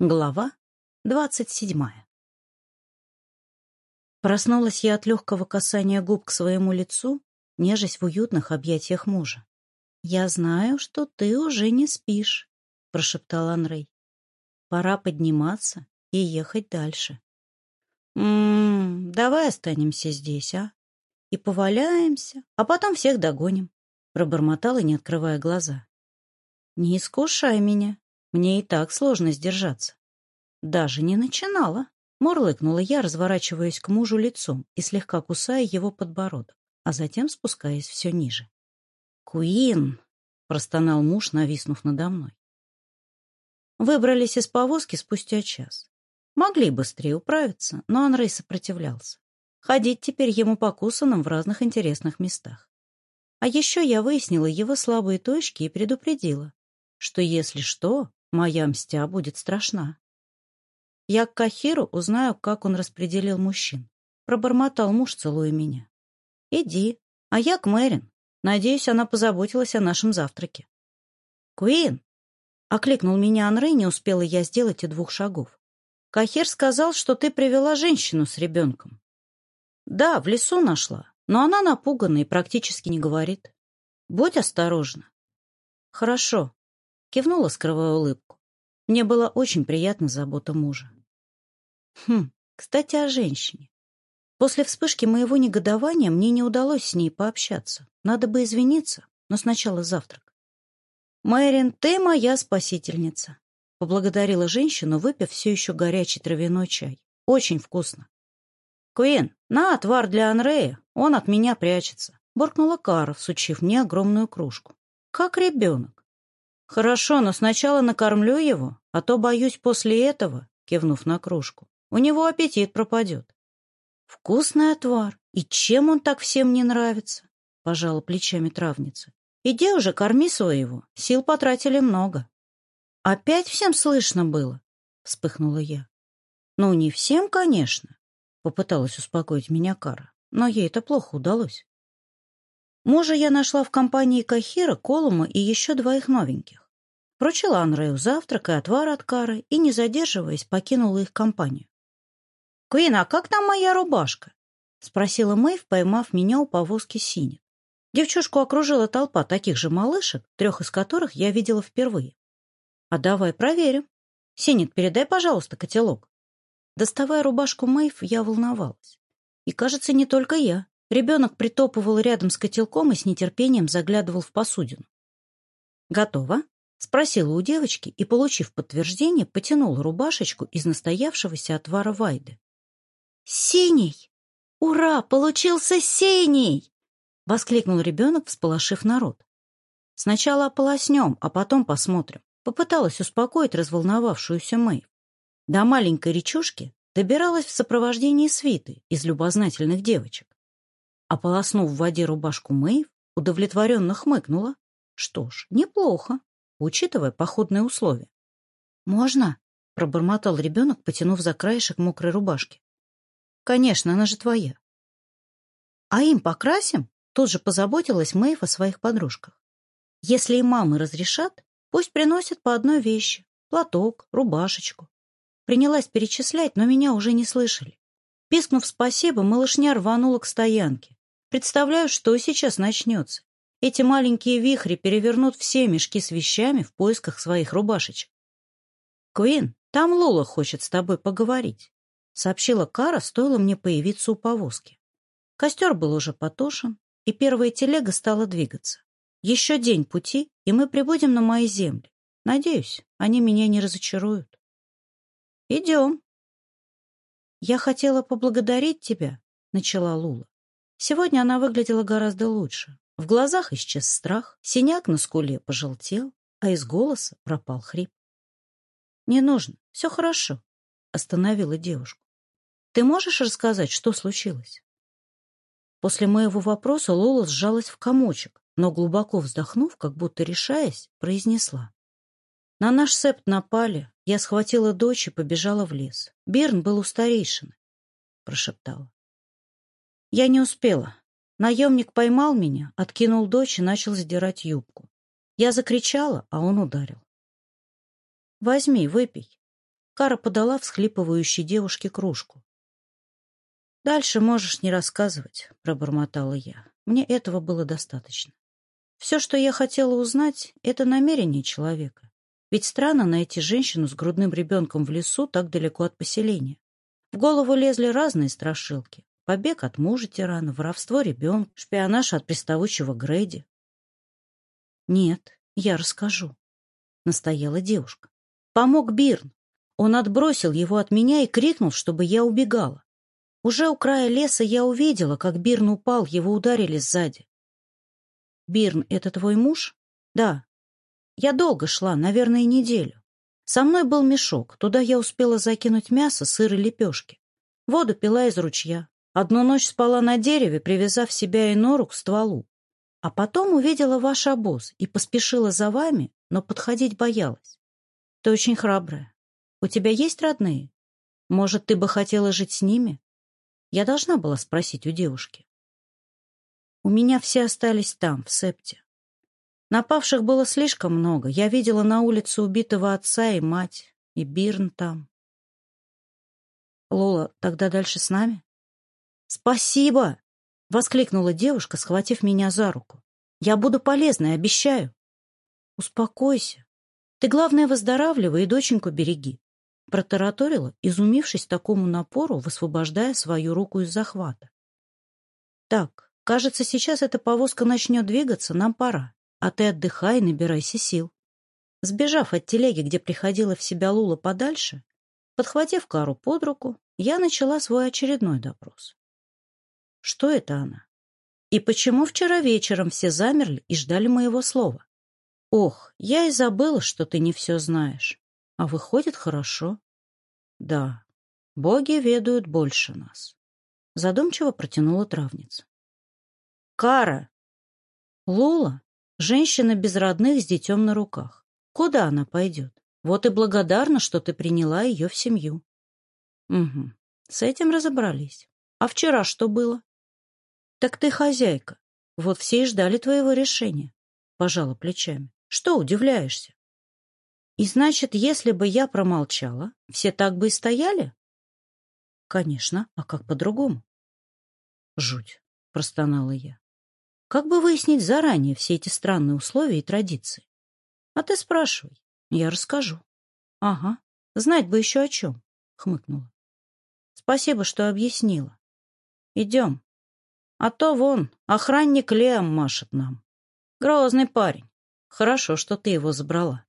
Глава двадцать седьмая. Проснулась я от легкого касания губ к своему лицу, нежась в уютных объятиях мужа. «Я знаю, что ты уже не спишь», — прошептал Анрей. «Пора подниматься и ехать дальше». «М -м, давай останемся здесь, а? И поваляемся, а потом всех догоним», — пробормотала, не открывая глаза. «Не искушай меня», мне и так сложно сдержаться. Даже не начинала. Мурлыкнула я, разворачиваясь к мужу лицом и слегка кусая его подбородок, а затем спускаясь все ниже. «Куин!» — простонал муж, нависнув надо мной. Выбрались из повозки спустя час. Могли быстрее управиться, но Анрей сопротивлялся. Ходить теперь ему покусанным в разных интересных местах. А еще я выяснила его слабые точки и предупредила, что если что, Моя мстя будет страшна. Я к Кахиру узнаю, как он распределил мужчин. Пробормотал муж, целуя меня. Иди, а я к Мэрин. Надеюсь, она позаботилась о нашем завтраке. Куин! Окликнул меня Анрей, не успела я сделать и двух шагов. Кахир сказал, что ты привела женщину с ребенком. Да, в лесу нашла, но она напугана и практически не говорит. Будь осторожна. Хорошо, Кивнула, скрывая улыбку. Мне была очень приятна забота мужа. Хм, кстати, о женщине. После вспышки моего негодования мне не удалось с ней пообщаться. Надо бы извиниться, но сначала завтрак. «Мэрин, ты моя спасительница!» — поблагодарила женщину, выпив все еще горячий травяной чай. «Очень вкусно!» «Куин, на отвар для Анрея, он от меня прячется!» — буркнула Кара, всучив мне огромную кружку. «Как ребенок!» «Хорошо, но сначала накормлю его, а то, боюсь, после этого, кивнув на кружку, у него аппетит пропадет». «Вкусный отвар, и чем он так всем не нравится?» — пожала плечами травница. «Иди уже, корми своего, сил потратили много». «Опять всем слышно было?» — вспыхнула я. «Ну, не всем, конечно», — попыталась успокоить меня Кара, но ей это плохо удалось. Мужа я нашла в компании Кахира, Колума и еще двоих новеньких. Вручил Анрею завтрак и отвар от кары и, не задерживаясь, покинула их компанию. «Квин, а как там моя рубашка?» — спросила Мэйв, поймав меня у повозки синя. Девчушку окружила толпа таких же малышек, трех из которых я видела впервые. «А давай проверим. Синит, передай, пожалуйста, котелок». Доставая рубашку Мэйв, я волновалась. И, кажется, не только я. Ребенок притопывал рядом с котелком и с нетерпением заглядывал в посудину. «Готово», Спросила у девочки и, получив подтверждение, потянула рубашечку из настоявшегося отвара Вайды. «Синий! Ура! Получился синий!» — воскликнул ребенок, всполошив народ. «Сначала ополоснем, а потом посмотрим», — попыталась успокоить разволновавшуюся Мэй. До маленькой речушки добиралась в сопровождении свиты из любознательных девочек. Ополоснув в воде рубашку Мэй удовлетворенно хмыкнула. «Что ж, неплохо учитывая походные условия. «Можно?» — пробормотал ребенок, потянув за краешек мокрой рубашки. «Конечно, она же твоя». «А им покрасим?» — тут же позаботилась Мэйв о своих подружках. «Если и мамы разрешат, пусть приносят по одной вещи — платок, рубашечку». Принялась перечислять, но меня уже не слышали. Пискнув спасибо, малышня рванула к стоянке. Представляю, что сейчас начнется. Эти маленькие вихри перевернут все мешки с вещами в поисках своих рубашечек. «Квин, там Лола хочет с тобой поговорить», — сообщила Кара, стоило мне появиться у повозки. Костер был уже потушен, и первая телега стала двигаться. Еще день пути, и мы прибудем на мои земли. Надеюсь, они меня не разочаруют. «Идем», «Я хотела поблагодарить тебя», — начала Лула. «Сегодня она выглядела гораздо лучше. В глазах исчез страх, синяк на скуле пожелтел, а из голоса пропал хрип. «Не нужно, все хорошо», — остановила девушку. «Ты можешь рассказать, что случилось?» После моего вопроса Лола сжалась в комочек, но, глубоко вздохнув, как будто решаясь, произнесла. «На наш септ напали. Я схватила дочь и побежала в лес. Берн был у старейшины», — прошептала. «Я не успела. Наемник поймал меня, откинул дочь и начал задирать юбку. Я закричала, а он ударил. «Возьми, выпей». Кара подала всхлипывающей девушке кружку. «Дальше можешь не рассказывать», — пробормотала я. «Мне этого было достаточно. Все, что я хотела узнать, — это намерение человека. Ведь странно найти женщину с грудным ребенком в лесу так далеко от поселения. В голову лезли разные страшилки. Побег от мужа тирана, воровство ребенка, шпионаж от приставучего Грейди. «Нет, я расскажу», — настояла девушка. «Помог Бирн. Он отбросил его от меня и крикнул, чтобы я убегала. Уже у края леса я увидела, как Бирн упал, его ударили сзади. «Бирн, это твой муж?» «Да. Я долго шла, наверное, неделю. Со мной был мешок, туда я успела закинуть мясо, сыр и лепешки. Воду пила из ручья. Одну ночь спала на дереве, привязав себя и нору к стволу. А потом увидела ваш обоз и поспешила за вами, но подходить боялась. Ты очень храбрая. У тебя есть родные? Может, ты бы хотела жить с ними? Я должна была спросить у девушки. У меня все остались там, в септе. Напавших было слишком много. Я видела на улице убитого отца и мать, и Бирн там. Лола, тогда дальше с нами? «Спасибо!» — воскликнула девушка, схватив меня за руку. «Я буду полезной, обещаю!» «Успокойся! Ты, главное, выздоравливай и доченьку береги!» Протараторила, изумившись такому напору, высвобождая свою руку из захвата. «Так, кажется, сейчас эта повозка начнет двигаться, нам пора, а ты отдыхай и набирайся сил». Сбежав от телеги, где приходила в себя Лула подальше, подхватив Кару под руку, я начала свой очередной допрос. Что это она? И почему вчера вечером все замерли и ждали моего слова? Ох, я и забыла, что ты не все знаешь. А выходит, хорошо. Да, боги ведают больше нас. Задумчиво протянула травница. Кара! Лула, — женщина без родных с детем на руках. Куда она пойдет? Вот и благодарна, что ты приняла ее в семью. Угу, с этим разобрались. А вчера что было? «Так ты хозяйка. Вот все и ждали твоего решения», — пожала плечами. «Что удивляешься?» «И значит, если бы я промолчала, все так бы и стояли?» «Конечно. А как по-другому?» «Жуть», — простонала я. «Как бы выяснить заранее все эти странные условия и традиции?» «А ты спрашивай. Я расскажу». «Ага. Знать бы еще о чем», — хмыкнула. «Спасибо, что объяснила. Идем». А то вон, охранник Леом машет нам. Грозный парень. Хорошо, что ты его забрала.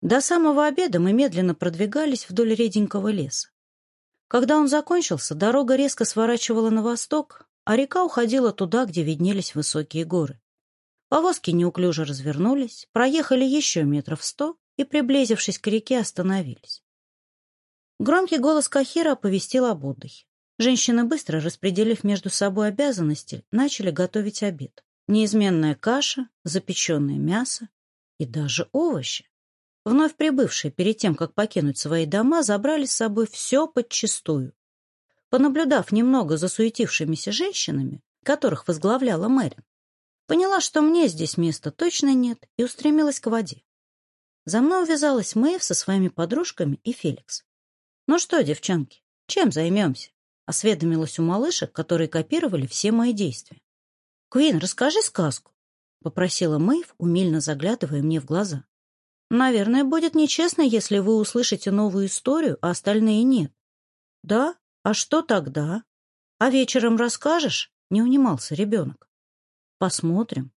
До самого обеда мы медленно продвигались вдоль реденького леса. Когда он закончился, дорога резко сворачивала на восток, а река уходила туда, где виднелись высокие горы. Повозки неуклюже развернулись, проехали еще метров сто и, приблизившись к реке, остановились. Громкий голос Кахира оповестил об отдыхе. Женщины, быстро распределив между собой обязанности, начали готовить обед. Неизменная каша, запеченное мясо и даже овощи. Вновь прибывшие, перед тем, как покинуть свои дома, забрали с собой все подчистую. Понаблюдав немного за суетившимися женщинами, которых возглавляла Мэрин, поняла, что мне здесь места точно нет, и устремилась к воде. За мной увязалась Мэйв со своими подружками и Феликс. «Ну что, девчонки, чем займемся?» Осведомилась у малышек, которые копировали все мои действия. Квин, расскажи сказку», — попросила Мэйв, умильно заглядывая мне в глаза. «Наверное, будет нечестно, если вы услышите новую историю, а остальные нет». «Да? А что тогда?» «А вечером расскажешь?» — не унимался ребенок. «Посмотрим.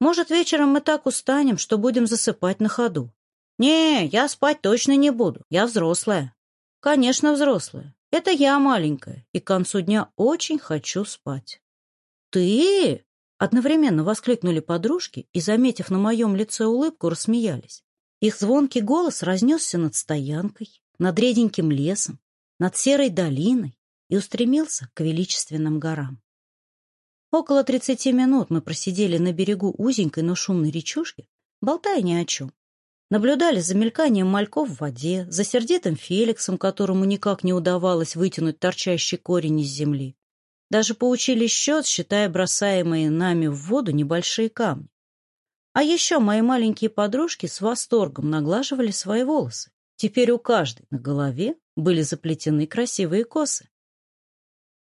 Может, вечером мы так устанем, что будем засыпать на ходу». «Не, я спать точно не буду. Я взрослая». «Конечно, взрослая. Это я маленькая, и к концу дня очень хочу спать. Ты? Одновременно воскликнули подружки и, заметив на моем лице улыбку, рассмеялись. Их звонкий голос разнесся над стоянкой, над реденьким лесом, над серой долиной и устремился к величественным горам. Около тридцати минут мы просидели на берегу узенькой, но шумной речушки, болтая ни о чем. Наблюдали за мельканием мальков в воде, за сердитым Феликсом, которому никак не удавалось вытянуть торчащий корень из земли. Даже получили счет, считая бросаемые нами в воду небольшие камни. А еще мои маленькие подружки с восторгом наглаживали свои волосы. Теперь у каждой на голове были заплетены красивые косы.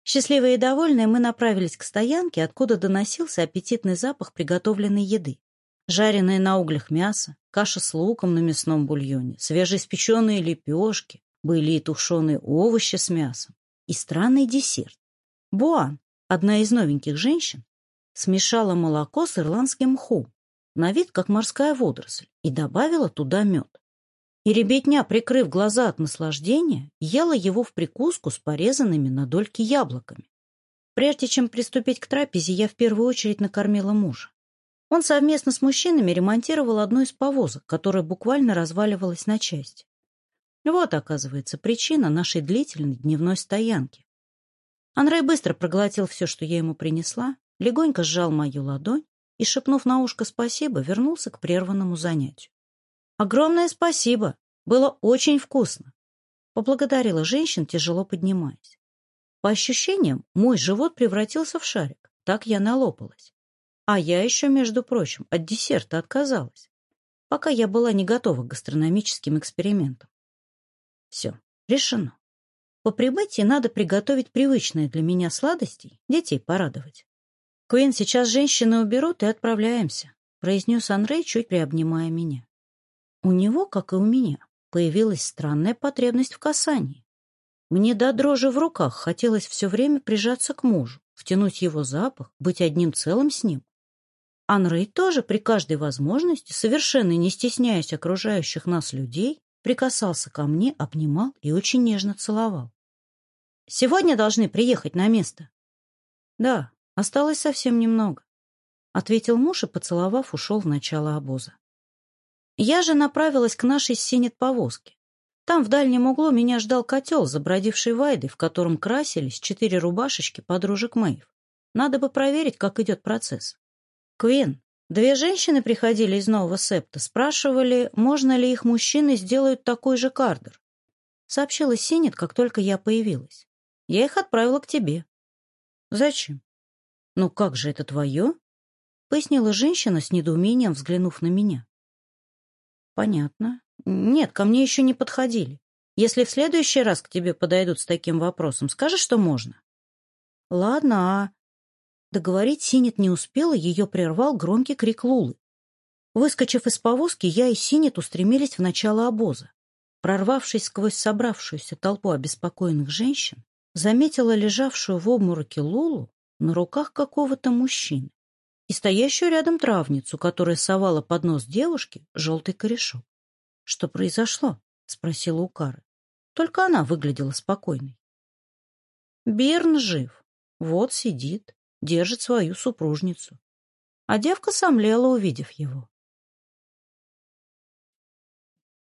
Счастливые и довольные мы направились к стоянке, откуда доносился аппетитный запах приготовленной еды жареное на углях мясо, каша с луком на мясном бульоне, свежеиспеченные лепешки, были и тушеные овощи с мясом, и странный десерт. Буан, одна из новеньких женщин, смешала молоко с ирландским мху на вид как морская водоросль, и добавила туда мед. И ребятня, прикрыв глаза от наслаждения, ела его в прикуску с порезанными на дольки яблоками. Прежде чем приступить к трапезе, я в первую очередь накормила мужа. Он совместно с мужчинами ремонтировал одну из повозок, которая буквально разваливалась на части. Вот, оказывается, причина нашей длительной дневной стоянки. Андрей быстро проглотил все, что я ему принесла, легонько сжал мою ладонь и, шепнув на ушко спасибо, вернулся к прерванному занятию. «Огромное спасибо! Было очень вкусно!» Поблагодарила женщин, тяжело поднимаясь. По ощущениям, мой живот превратился в шарик, так я налопалась. А я еще, между прочим, от десерта отказалась, пока я была не готова к гастрономическим экспериментам. Все, решено. По прибытии надо приготовить привычные для меня сладостей, детей порадовать. «Куин, сейчас женщины уберут и отправляемся», — произнес Андрей, чуть приобнимая меня. У него, как и у меня, появилась странная потребность в касании. Мне до дрожи в руках хотелось все время прижаться к мужу, втянуть его запах, быть одним целым с ним Анрей тоже при каждой возможности, совершенно не стесняясь окружающих нас людей, прикасался ко мне, обнимал и очень нежно целовал. «Сегодня должны приехать на место?» «Да, осталось совсем немного», — ответил муж и, поцеловав, ушел в начало обоза. Я же направилась к нашей синет повозке. Там в дальнем углу меня ждал котел, забродивший вайды, в котором красились четыре рубашечки подружек Мэйв. Надо бы проверить, как идет процесс. Квин, две женщины приходили из Нового Септа, спрашивали, можно ли их мужчины сделать такой же кардер. Сообщила Синет, как только я появилась. Я их отправила к тебе. Зачем? Ну как же это твое? Пояснила женщина с недоумением, взглянув на меня. Понятно. Нет, ко мне еще не подходили. Если в следующий раз к тебе подойдут с таким вопросом, скажи, что можно. Ладно, а Договорить Синет не успела, ее прервал громкий крик Лулы. Выскочив из повозки, я и Синет устремились в начало обоза. Прорвавшись сквозь собравшуюся толпу обеспокоенных женщин, заметила лежавшую в обмороке Лулу на руках какого-то мужчины и стоящую рядом травницу, которая совала под нос девушки желтый корешок. — Что произошло? — спросила у Кары. Только она выглядела спокойной. Берн жив. Вот сидит держит свою супружницу. А девка сомлела, увидев его.